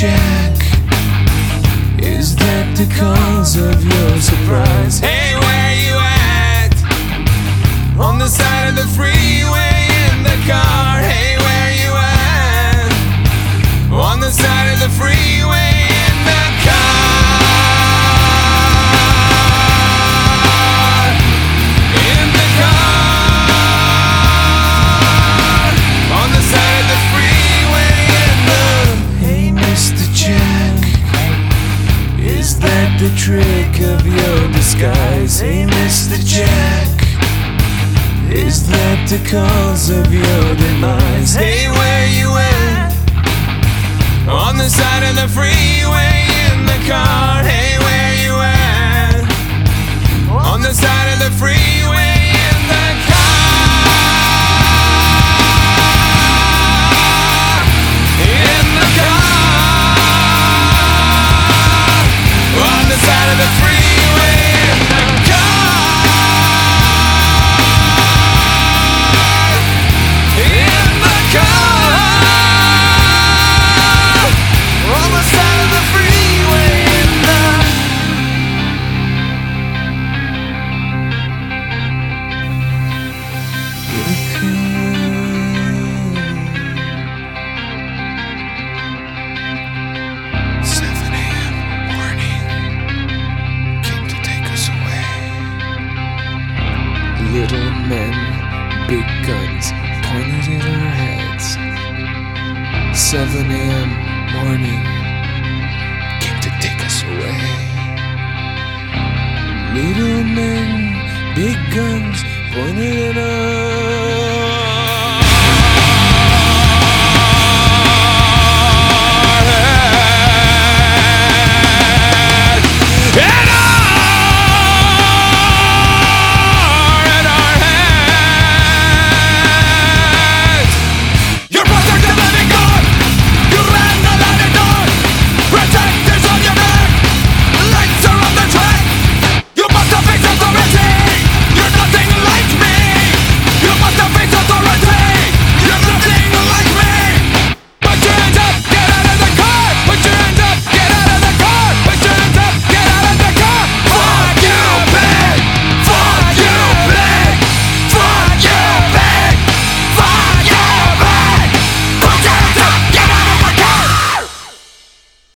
check Is that the cause of your surprise? Hey, where you at? On the side of the freeway. at the trick of your disguise. Hey, Mr. Jack, is that the cause of your demise? Hey, where you at? On the side of the freeway in the car. Little men, big guns pointed at our heads. Seven a.m. morning came to take us away. Little men, big guns pointed at us.